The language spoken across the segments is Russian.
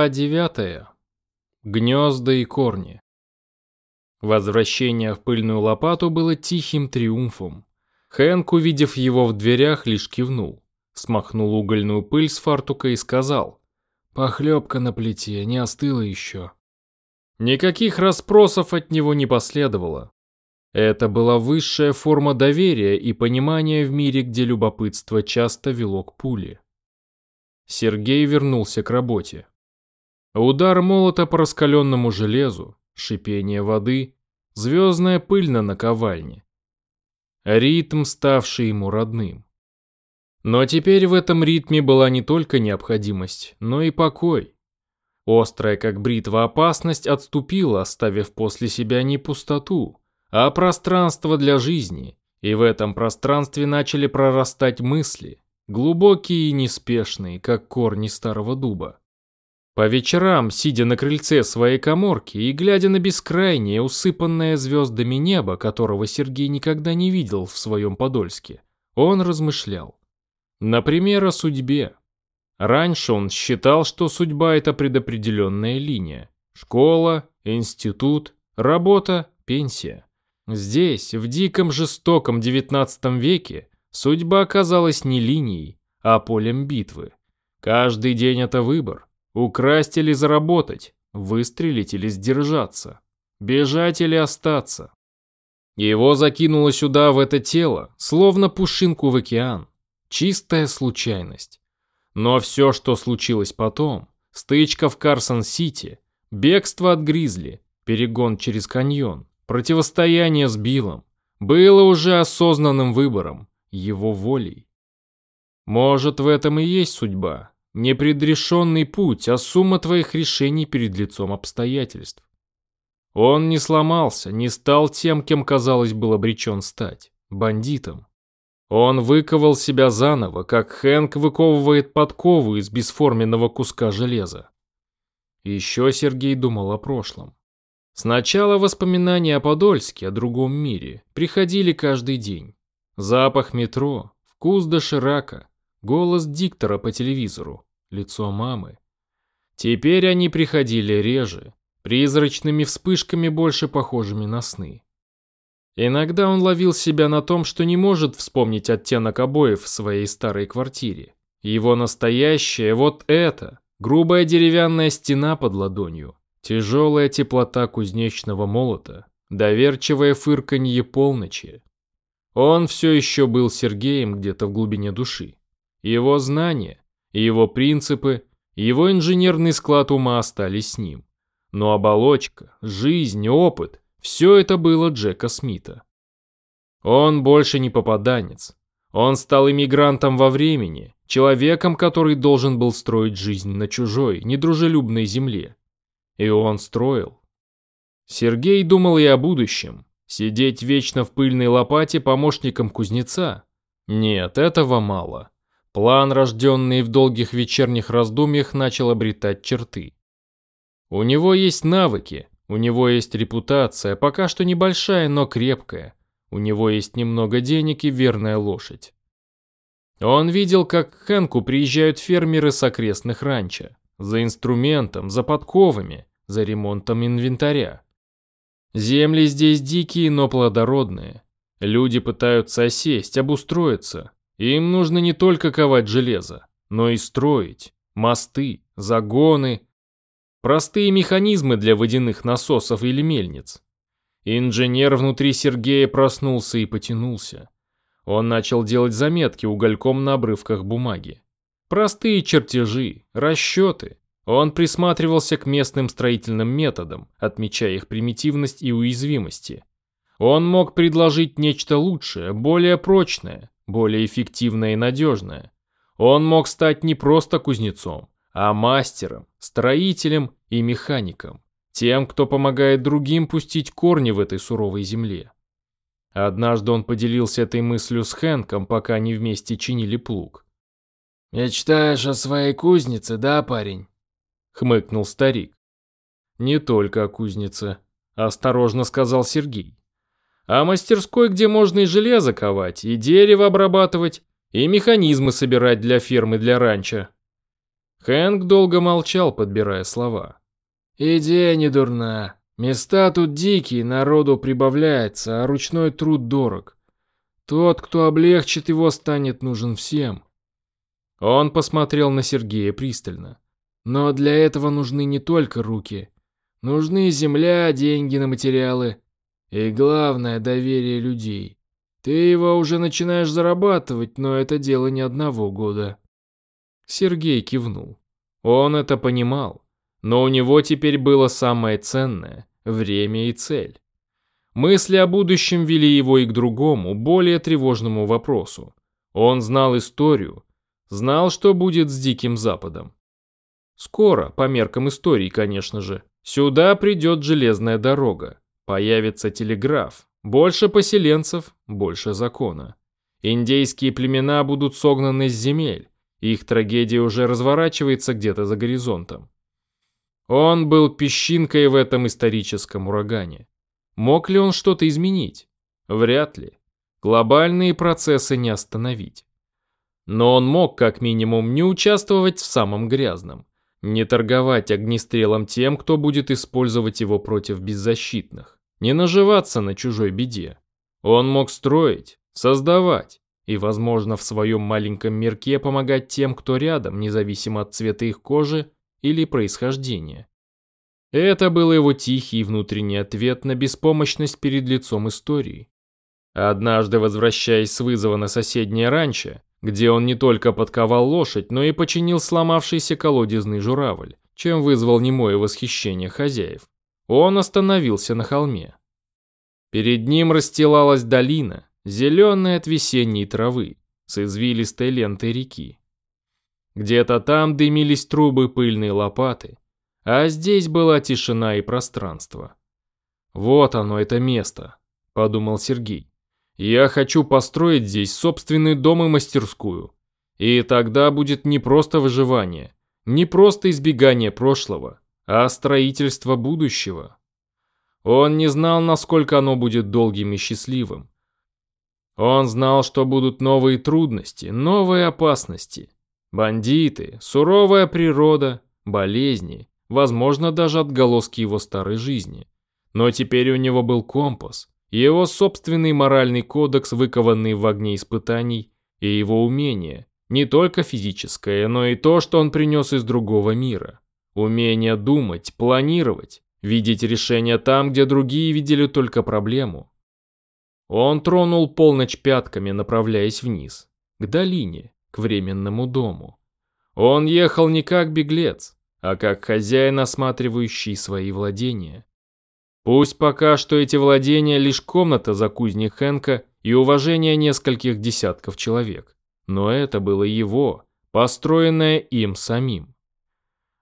Глава девятая. Гнезда и корни. Возвращение в пыльную лопату было тихим триумфом. Хэнк, увидев его в дверях, лишь кивнул, смахнул угольную пыль с фартука и сказал, «Похлебка на плите, не остыла еще». Никаких расспросов от него не последовало. Это была высшая форма доверия и понимания в мире, где любопытство часто вело к пуле. Сергей вернулся к работе. Удар молота по раскаленному железу, шипение воды, звездная пыль на наковальне. Ритм, ставший ему родным. Но теперь в этом ритме была не только необходимость, но и покой. Острая, как бритва, опасность отступила, оставив после себя не пустоту, а пространство для жизни, и в этом пространстве начали прорастать мысли, глубокие и неспешные, как корни старого дуба. По вечерам, сидя на крыльце своей коморки и глядя на бескрайнее, усыпанное звездами небо, которого Сергей никогда не видел в своем Подольске, он размышлял. Например, о судьбе. Раньше он считал, что судьба – это предопределенная линия. Школа, институт, работа, пенсия. Здесь, в диком жестоком XIX веке, судьба оказалась не линией, а полем битвы. Каждый день это выбор. Украсть или заработать, выстрелить или сдержаться, бежать или остаться. Его закинуло сюда, в это тело, словно пушинку в океан. Чистая случайность. Но все, что случилось потом, стычка в Карсон-Сити, бегство от Гризли, перегон через каньон, противостояние с Биллом, было уже осознанным выбором, его волей. Может, в этом и есть судьба, Непредрешенный путь, а сумма твоих решений перед лицом обстоятельств. Он не сломался, не стал тем, кем, казалось, был обречен стать – бандитом. Он выковал себя заново, как Хэнк выковывает подкову из бесформенного куска железа. Еще Сергей думал о прошлом. Сначала воспоминания о Подольске, о другом мире, приходили каждый день. Запах метро, вкус доширака, голос диктора по телевизору, лицо мамы. Теперь они приходили реже, призрачными вспышками больше похожими на сны. Иногда он ловил себя на том, что не может вспомнить оттенок обоев в своей старой квартире. Его настоящее вот это, грубая деревянная стена под ладонью, тяжелая теплота кузнечного молота, доверчивое фырканье полночи. Он все еще был Сергеем где-то в глубине души. Его знания, его принципы, его инженерный склад ума остались с ним. Но оболочка, жизнь, опыт – все это было Джека Смита. Он больше не попаданец. Он стал иммигрантом во времени, человеком, который должен был строить жизнь на чужой, недружелюбной земле. И он строил. Сергей думал и о будущем. Сидеть вечно в пыльной лопате помощником кузнеца? Нет, этого мало. План, рожденный в долгих вечерних раздумьях, начал обретать черты. У него есть навыки, у него есть репутация, пока что небольшая, но крепкая. У него есть немного денег и верная лошадь. Он видел, как к Хэнку приезжают фермеры с окрестных ранчо. За инструментом, за подковами, за ремонтом инвентаря. Земли здесь дикие, но плодородные. Люди пытаются осесть, обустроиться. Им нужно не только ковать железо, но и строить мосты, загоны, простые механизмы для водяных насосов или мельниц. Инженер внутри Сергея проснулся и потянулся. Он начал делать заметки угольком на обрывках бумаги. Простые чертежи, расчеты. Он присматривался к местным строительным методам, отмечая их примитивность и уязвимости. Он мог предложить нечто лучшее, более прочное, более эффективное и надежное. Он мог стать не просто кузнецом, а мастером, строителем и механиком, тем, кто помогает другим пустить корни в этой суровой земле. Однажды он поделился этой мыслью с Хэнком, пока они вместе чинили плуг. «Мечтаешь о своей кузнице, да, парень?» — хмыкнул старик. «Не только о кузнице», — осторожно сказал Сергей а мастерской, где можно и железо ковать, и дерево обрабатывать, и механизмы собирать для фермы для ранчо. Хэнк долго молчал, подбирая слова. «Идея не дурна. Места тут дикие, народу прибавляется, а ручной труд дорог. Тот, кто облегчит его, станет нужен всем». Он посмотрел на Сергея пристально. «Но для этого нужны не только руки. Нужны земля, деньги на материалы. И главное, доверие людей. Ты его уже начинаешь зарабатывать, но это дело не одного года. Сергей кивнул. Он это понимал, но у него теперь было самое ценное – время и цель. Мысли о будущем вели его и к другому, более тревожному вопросу. Он знал историю, знал, что будет с Диким Западом. Скоро, по меркам истории, конечно же, сюда придет железная дорога, появится телеграф, больше поселенцев, больше закона. Индейские племена будут согнаны с земель, их трагедия уже разворачивается где-то за горизонтом. Он был песчинкой в этом историческом урагане. Мог ли он что-то изменить? Вряд ли. Глобальные процессы не остановить. Но он мог как минимум не участвовать в самом грязном, не торговать огнестрелом тем, кто будет использовать его против беззащитных, не наживаться на чужой беде. Он мог строить, создавать, и, возможно, в своем маленьком мирке помогать тем, кто рядом, независимо от цвета их кожи или происхождения. Это был его тихий внутренний ответ на беспомощность перед лицом истории. Однажды, возвращаясь с вызова на соседнее ранчо, где он не только подковал лошадь, но и починил сломавшийся колодезный журавль, чем вызвал немое восхищение хозяев, он остановился на холме. Перед ним расстилалась долина, зеленые от весенней травы, с извилистой лентой реки. Где-то там дымились трубы пыльные лопаты, а здесь была тишина и пространство. «Вот оно, это место», — подумал Сергей. «Я хочу построить здесь собственный дом и мастерскую. И тогда будет не просто выживание, не просто избегание прошлого, а строительство будущего». Он не знал, насколько оно будет долгим и счастливым, он знал, что будут новые трудности, новые опасности. Бандиты, суровая природа, болезни, возможно, даже отголоски его старой жизни. Но теперь у него был компас, его собственный моральный кодекс, выкованный в огне испытаний, и его умение, не только физическое, но и то, что он принес из другого мира. Умение думать, планировать, видеть решения там, где другие видели только проблему. Он тронул полночь пятками, направляясь вниз, к долине, к временному дому. Он ехал не как беглец, а как хозяин, осматривающий свои владения. Пусть пока что эти владения лишь комната за кузней Хэнка и уважение нескольких десятков человек, но это было его, построенное им самим.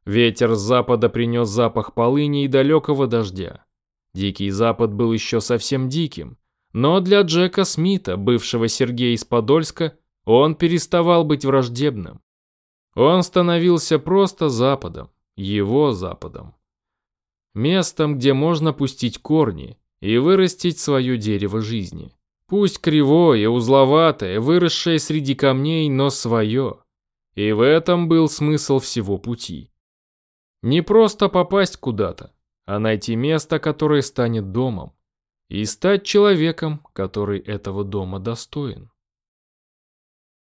Ветер с запада принес запах полыни и далекого дождя. Дикий запад был еще совсем диким, но для Джека Смита, бывшего Сергея из Подольска, он переставал быть враждебным. Он становился просто Западом, его Западом. Местом, где можно пустить корни и вырастить свое дерево жизни. Пусть кривое, узловатое, выросшее среди камней, но свое. И в этом был смысл всего пути. Не просто попасть куда-то, а найти место, которое станет домом и стать человеком, который этого дома достоин.